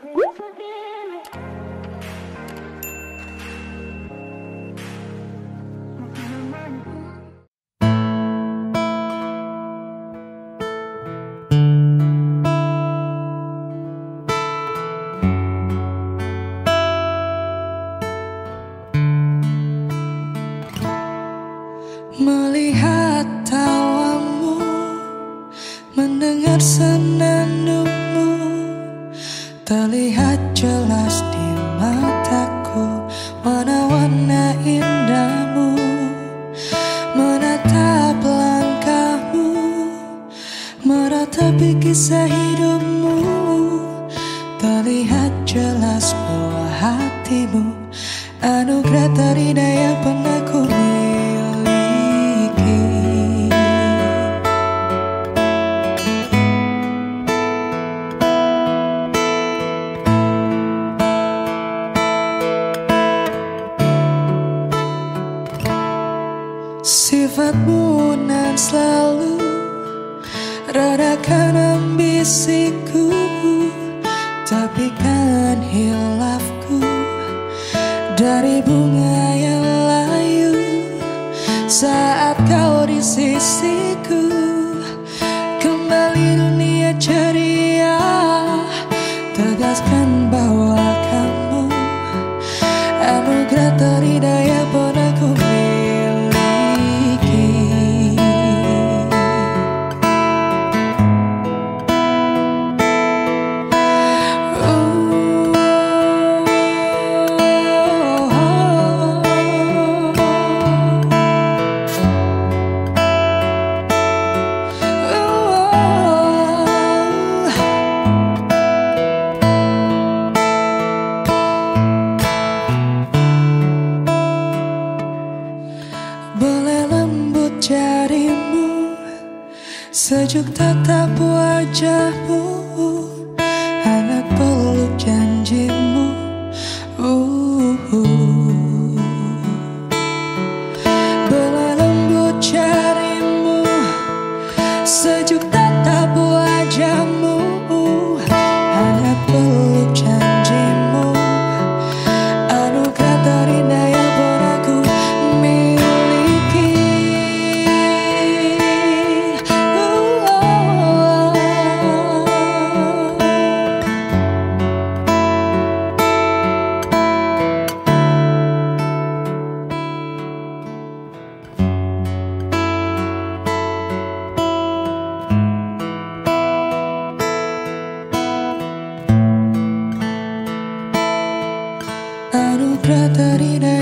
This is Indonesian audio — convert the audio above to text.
Melihat Terlihat jelas di mataku Warna-warna indahmu Menatap langkahmu Meratapi kisah hidupmu Terlihat jelas bahwa hatimu Anugerah terindah yang pernah Sifatmu nan selalu Redakan ambisiku Tapi kan hilafku. Dari bunga yang layu Saat kau di sisiku Kembali dunia ceria. Tegaskan bahwa jarimu Sejuk tatap wajahmu Anugerah